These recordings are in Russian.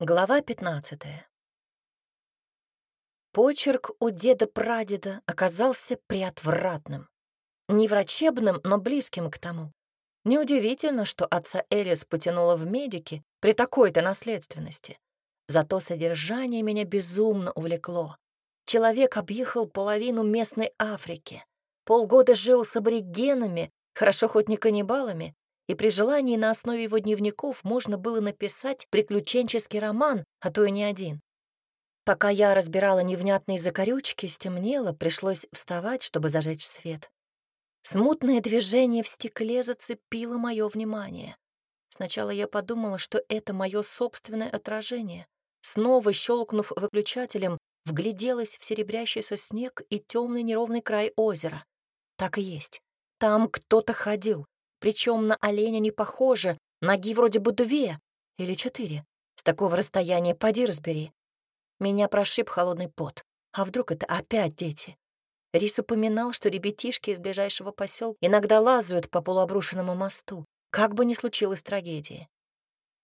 Глава 15 Почерк у деда-прадеда оказался приотвратным. Не врачебным, но близким к тому. Неудивительно, что отца Элис потянуло в медики при такой-то наследственности. Зато содержание меня безумно увлекло. Человек объехал половину местной Африки, полгода жил с аборигенами, хорошо хоть не каннибалами, и при желании на основе его дневников можно было написать приключенческий роман, а то и не один. Пока я разбирала невнятные закорючки, стемнело, пришлось вставать, чтобы зажечь свет. Смутное движение в стекле зацепило мое внимание. Сначала я подумала, что это мое собственное отражение. Снова щелкнув выключателем, вгляделась в серебрящийся снег и темный неровный край озера. Так и есть. Там кто-то ходил. Причем на оленя не похоже, ноги вроде бы две или четыре. С такого расстояния поди разбери. Меня прошиб холодный пот. А вдруг это опять дети? Рис упоминал, что ребятишки из ближайшего поселка иногда лазают по полуобрушенному мосту, как бы ни случилось трагедии.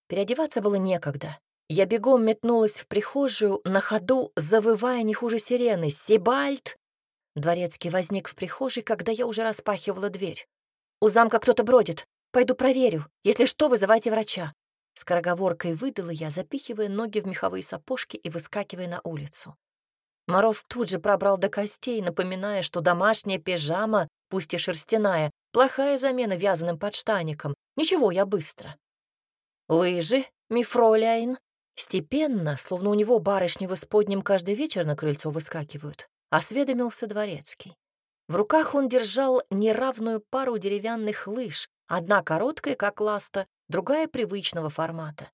Переодеваться было некогда. Я бегом метнулась в прихожую, на ходу завывая не хуже сирены. «Сибальт!» Дворецкий возник в прихожей, когда я уже распахивала дверь. У замка кто-то бродит. Пойду проверю. Если что, вызывайте врача». Скороговоркой выдала я, запихивая ноги в меховые сапожки и выскакивая на улицу. Мороз тут же пробрал до костей, напоминая, что домашняя пижама, пусть и шерстяная, плохая замена вязаным подштаником. Ничего, я быстро. «Лыжи, мифроляйн?» Степенно, словно у него барышни в исподнем каждый вечер на крыльцо выскакивают, осведомился дворецкий. В руках он держал неравную пару деревянных лыж, одна короткая, как ласта, другая привычного формата.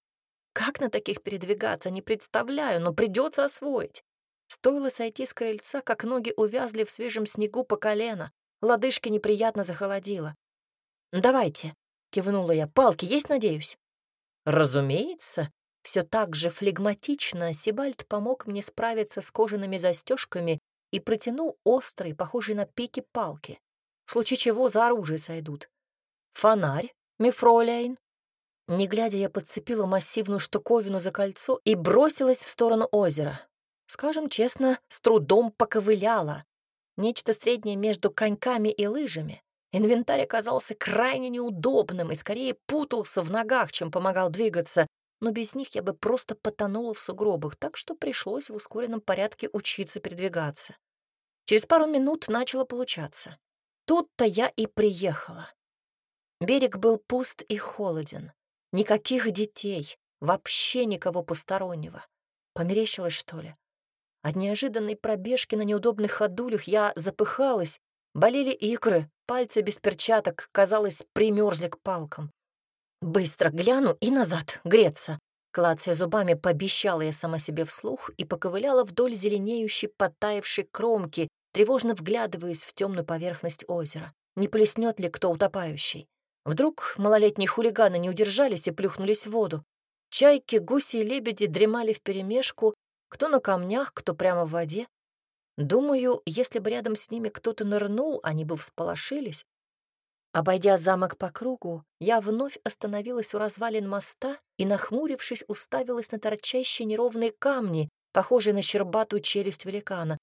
Как на таких передвигаться, не представляю, но придется освоить. Стоило сойти с крыльца, как ноги увязли в свежем снегу по колено, лодыжки неприятно захолодило. «Давайте», — кивнула я, — «палки есть, надеюсь?» «Разумеется», все так же флегматично Сибальд помог мне справиться с кожаными застежками и протянул острые, похожие на пики, палки, в случае чего за оружие сойдут. Фонарь, мифроляйн. Не глядя, я подцепила массивную штуковину за кольцо и бросилась в сторону озера. Скажем честно, с трудом поковыляла. Нечто среднее между коньками и лыжами. Инвентарь оказался крайне неудобным и скорее путался в ногах, чем помогал двигаться, но без них я бы просто потонула в сугробах, так что пришлось в ускоренном порядке учиться передвигаться. Через пару минут начало получаться. Тут-то я и приехала. Берег был пуст и холоден. Никаких детей, вообще никого постороннего. Померещилось, что ли? От неожиданной пробежки на неудобных ходулях я запыхалась, болели икры, пальцы без перчаток, казалось, примерзли к палкам. Быстро гляну и назад, греться. Клацая зубами, пообещала я сама себе вслух и поковыляла вдоль зеленеющей, подтаявшей кромки, тревожно вглядываясь в темную поверхность озера. Не плеснет ли кто утопающий? Вдруг малолетние хулиганы не удержались и плюхнулись в воду. Чайки, гуси и лебеди дремали вперемешку, кто на камнях, кто прямо в воде. Думаю, если бы рядом с ними кто-то нырнул, они бы всполошились, Обойдя замок по кругу, я вновь остановилась у развалин моста и, нахмурившись, уставилась на торчащие неровные камни, похожие на щербатую челюсть великана.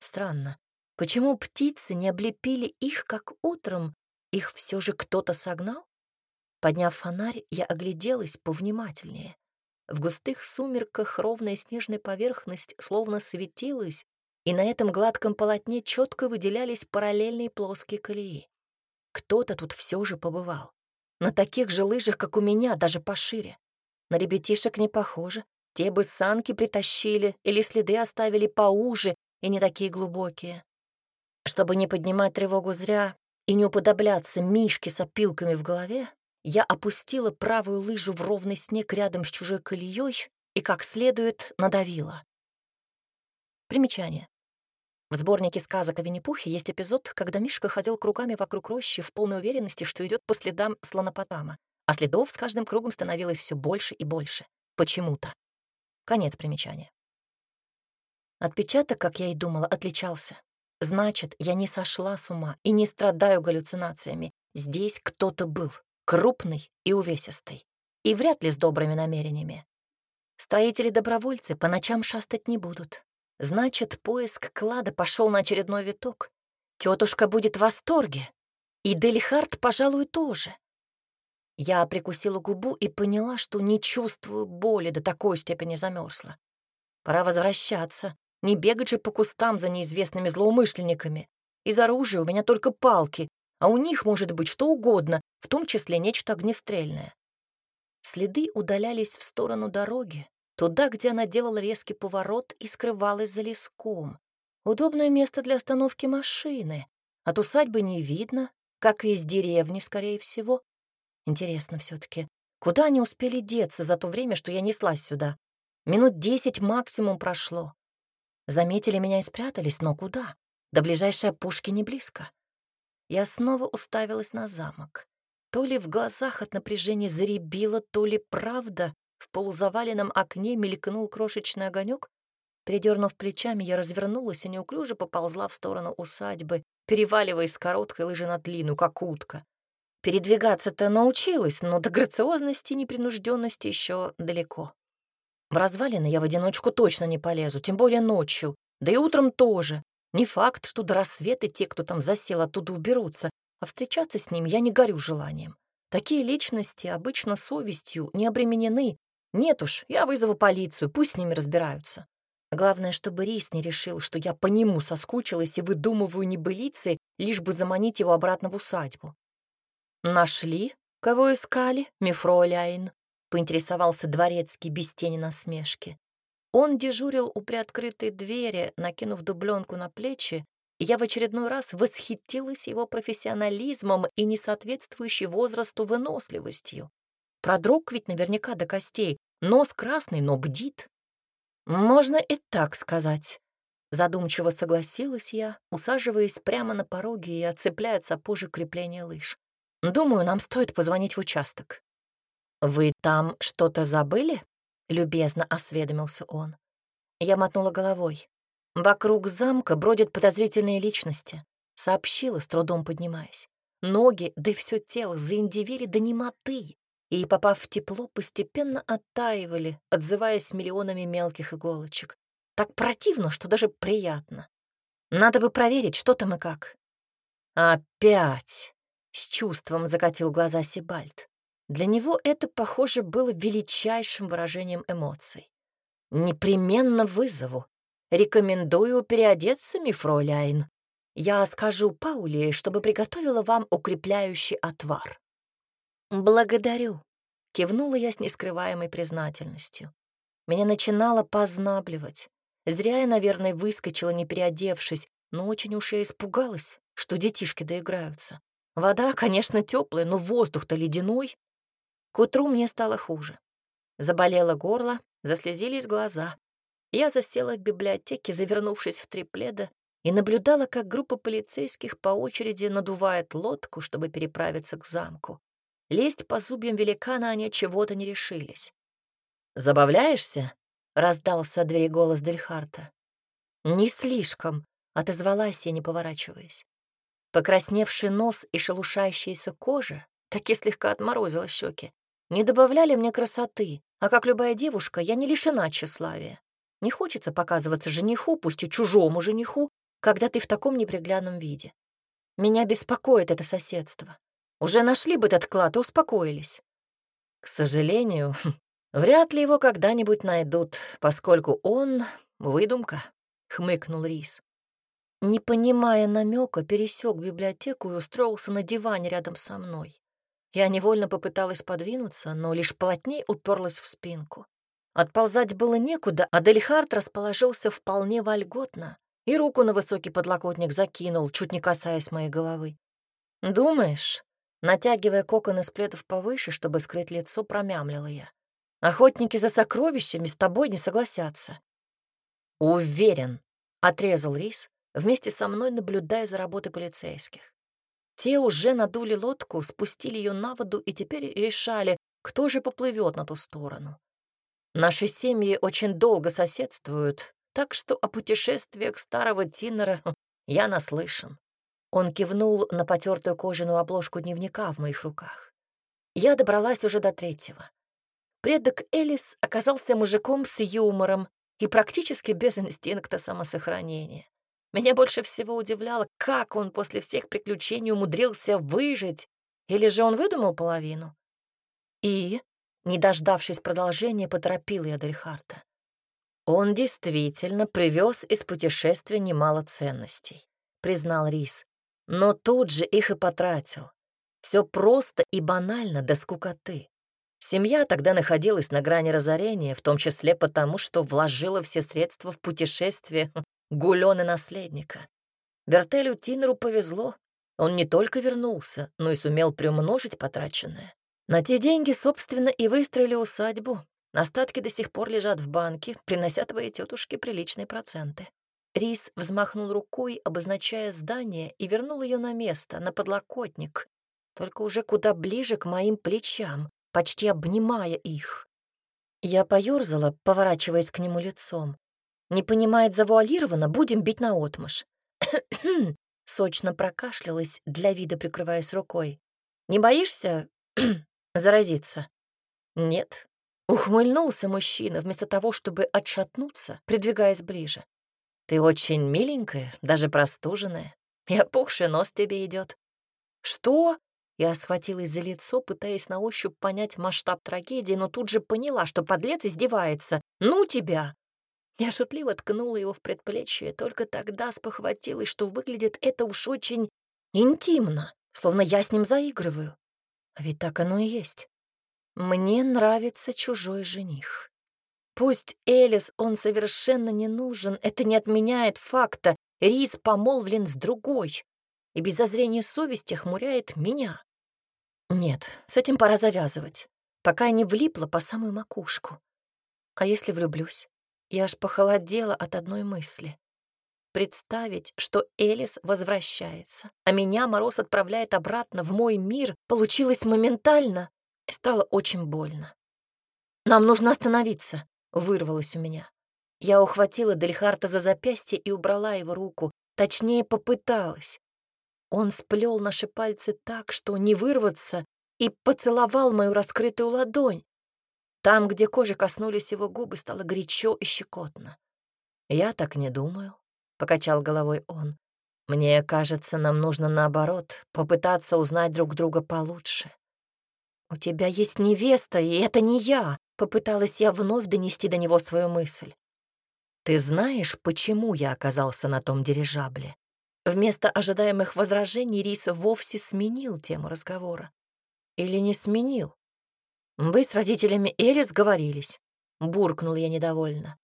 Странно, почему птицы не облепили их, как утром? Их все же кто-то согнал? Подняв фонарь, я огляделась повнимательнее. В густых сумерках ровная снежная поверхность словно светилась, и на этом гладком полотне четко выделялись параллельные плоские колеи. Кто-то тут все же побывал. На таких же лыжах, как у меня, даже пошире. На ребятишек не похоже. Те бы санки притащили или следы оставили поуже и не такие глубокие. Чтобы не поднимать тревогу зря и не уподобляться мишке с опилками в голове, я опустила правую лыжу в ровный снег рядом с чужой колеей и как следует надавила. Примечание. В сборнике сказок о Винни-Пухе есть эпизод, когда Мишка ходил кругами вокруг рощи в полной уверенности, что идет по следам слонопотама, а следов с каждым кругом становилось все больше и больше. Почему-то. Конец примечания. Отпечаток, как я и думала, отличался. Значит, я не сошла с ума и не страдаю галлюцинациями. Здесь кто-то был, крупный и увесистый, и вряд ли с добрыми намерениями. Строители-добровольцы по ночам шастать не будут. Значит, поиск клада пошел на очередной виток. Тетушка будет в восторге. И Дельхард, пожалуй, тоже. Я прикусила губу и поняла, что не чувствую боли, до такой степени замерзла. Пора возвращаться, не бегать же по кустам за неизвестными злоумышленниками. Из оружия у меня только палки, а у них может быть что угодно, в том числе нечто огнестрельное. Следы удалялись в сторону дороги, туда, где она делала резкий поворот и скрывалась за леском. Удобное место для остановки машины. От усадьбы не видно, как и из деревни, скорее всего. Интересно все таки куда они успели деться за то время, что я неслась сюда? Минут десять максимум прошло. Заметили меня и спрятались, но куда? До ближайшей опушки не близко. Я снова уставилась на замок. То ли в глазах от напряжения заребило, то ли правда. В полузаваленном окне мелькнул крошечный огонек. Передернув плечами, я развернулась и неуклюже поползла в сторону усадьбы, переваливаясь с короткой лыжи на длину, как утка. Передвигаться-то научилась, но до грациозности и непринужденности еще далеко. В развалины я в одиночку точно не полезу, тем более ночью, да и утром тоже. Не факт, что до рассвета те, кто там засел, оттуда уберутся, а встречаться с ним я не горю желанием. Такие личности обычно совестью не обременены. Нет уж, я вызову полицию, пусть с ними разбираются. Главное, чтобы Рис не решил, что я по нему соскучилась и выдумываю небылицы, лишь бы заманить его обратно в усадьбу. «Нашли? Кого искали, мифроляйн?» — поинтересовался дворецкий без тени насмешки. Он дежурил у приоткрытой двери, накинув дубленку на плечи, я в очередной раз восхитилась его профессионализмом и несоответствующей возрасту выносливостью. Продрог ведь наверняка до костей, нос красный, но бдит. Можно и так сказать. Задумчиво согласилась я, усаживаясь прямо на пороге и отцепляя от сапожек крепления лыж. Думаю, нам стоит позвонить в участок. «Вы там что-то забыли?» — любезно осведомился он. Я мотнула головой. Вокруг замка бродят подозрительные личности, сообщила, с трудом поднимаясь. Ноги, да и все тело заиндивели до немоты, и, попав в тепло, постепенно оттаивали, отзываясь миллионами мелких иголочек. Так противно, что даже приятно. Надо бы проверить, что там и как. «Опять!» — с чувством закатил глаза Сибальд. Для него это, похоже, было величайшим выражением эмоций. «Непременно вызову. Рекомендую переодеться, мифроляйн. Я скажу Пауле, чтобы приготовила вам укрепляющий отвар». «Благодарю», — кивнула я с нескрываемой признательностью. Меня начинало познабливать. Зря я, наверное, выскочила, не переодевшись, но очень уж я испугалась, что детишки доиграются. Вода, конечно, теплая, но воздух-то ледяной. К утру мне стало хуже. Заболело горло, заслезились глаза. Я засела в библиотеке, завернувшись в три пледа, и наблюдала, как группа полицейских по очереди надувает лодку, чтобы переправиться к замку. Лезть по зубьям великана они чего-то не решились. «Забавляешься?» — раздался от двери голос Дельхарта. «Не слишком», — отозвалась я, не поворачиваясь. Покрасневший нос и шелушащаяся кожа таки слегка отморозила щеки. Не добавляли мне красоты, а как любая девушка, я не лишена тщеславия. Не хочется показываться жениху, пусть и чужому жениху, когда ты в таком неприглядном виде. Меня беспокоит это соседство. Уже нашли бы этот клад и успокоились. К сожалению, вряд ли его когда-нибудь найдут, поскольку он — выдумка, — хмыкнул Рис. Не понимая намека, пересек библиотеку и устроился на диване рядом со мной. Я невольно попыталась подвинуться, но лишь плотней уперлась в спинку. Отползать было некуда, а Дельхард расположился вполне вольготно и руку на высокий подлокотник закинул, чуть не касаясь моей головы. «Думаешь?» Натягивая кокон из пледов повыше, чтобы скрыть лицо, промямлила я. «Охотники за сокровищами с тобой не согласятся». «Уверен», — отрезал Рис, вместе со мной наблюдая за работой полицейских. Те уже надули лодку, спустили ее на воду и теперь решали, кто же поплывет на ту сторону. Наши семьи очень долго соседствуют, так что о путешествиях старого Тиннера я наслышан. Он кивнул на потертую кожаную обложку дневника в моих руках. Я добралась уже до третьего. Предок Элис оказался мужиком с юмором и практически без инстинкта самосохранения. Меня больше всего удивляло, как он после всех приключений умудрился выжить, или же он выдумал половину. И, не дождавшись продолжения, поторопил я Дельхарта. Он действительно привез из путешествия немало ценностей, признал Рис, но тут же их и потратил. Все просто и банально до скукоты. Семья тогда находилась на грани разорения, в том числе потому, что вложила все средства в путешествие гулёны наследника. Бертелю Тинеру повезло. Он не только вернулся, но и сумел приумножить потраченное. На те деньги, собственно, и выстроили усадьбу. Остатки до сих пор лежат в банке, принося твоей тетушке приличные проценты. Рис взмахнул рукой, обозначая здание, и вернул ее на место, на подлокотник, только уже куда ближе к моим плечам, почти обнимая их. Я поёрзала, поворачиваясь к нему лицом. Не понимает завуалированно, будем бить наотмашь. Сочно прокашлялась, для вида прикрываясь рукой. «Не боишься заразиться?» «Нет». Ухмыльнулся мужчина, вместо того, чтобы отшатнуться, придвигаясь ближе. «Ты очень миленькая, даже простуженная, и опухший нос тебе идет. «Что?» Я схватилась за лицо, пытаясь на ощупь понять масштаб трагедии, но тут же поняла, что подлец издевается. «Ну тебя!» Я шутливо ткнула его в предплечье, только тогда спохватилась, что выглядит это уж очень интимно, словно я с ним заигрываю. А ведь так оно и есть. Мне нравится чужой жених. Пусть Элис он совершенно не нужен, это не отменяет факта. Рис помолвлен с другой и без зазрения совести хмуряет меня. Нет, с этим пора завязывать, пока не влипла по самую макушку. А если влюблюсь? Я аж похолодела от одной мысли. Представить, что Элис возвращается, а меня Мороз отправляет обратно в мой мир, получилось моментально и стало очень больно. «Нам нужно остановиться», — вырвалось у меня. Я ухватила Дельхарта за запястье и убрала его руку, точнее, попыталась. Он сплел наши пальцы так, что не вырваться, и поцеловал мою раскрытую ладонь. Там, где кожи коснулись его губы, стало горячо и щекотно. «Я так не думаю», — покачал головой он. «Мне кажется, нам нужно, наоборот, попытаться узнать друг друга получше». «У тебя есть невеста, и это не я», — попыталась я вновь донести до него свою мысль. «Ты знаешь, почему я оказался на том дирижабле?» Вместо ожидаемых возражений Рис вовсе сменил тему разговора. Или не сменил? «Вы с родителями Элис говорились», — буркнул я недовольно.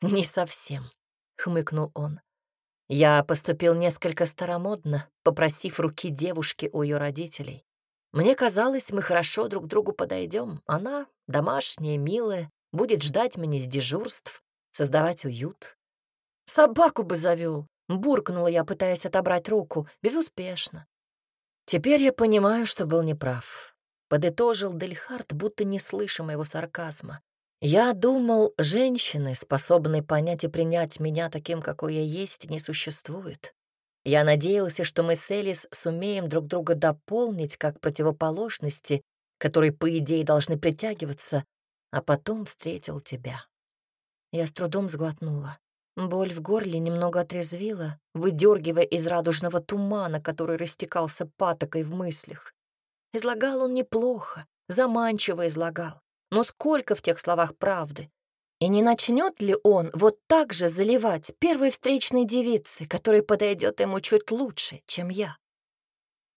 «Не совсем», — хмыкнул он. «Я поступил несколько старомодно, попросив руки девушки у ее родителей. Мне казалось, мы хорошо друг другу подойдем. Она домашняя, милая, будет ждать меня с дежурств, создавать уют. Собаку бы завел, Буркнула я, пытаясь отобрать руку, безуспешно. Теперь я понимаю, что был неправ. Подытожил Дельхард, будто не слыша моего сарказма. Я думал, женщины, способные понять и принять меня таким, какой я есть, не существует. Я надеялся, что мы с Элис сумеем друг друга дополнить как противоположности, которые, по идее, должны притягиваться, а потом встретил тебя. Я с трудом сглотнула. Боль в горле немного отрезвила, выдергивая из радужного тумана, который растекался патокой в мыслях. Излагал он неплохо, заманчиво излагал. Но сколько в тех словах правды? И не начнет ли он вот так же заливать первой встречной девицы, которая подойдет ему чуть лучше, чем я?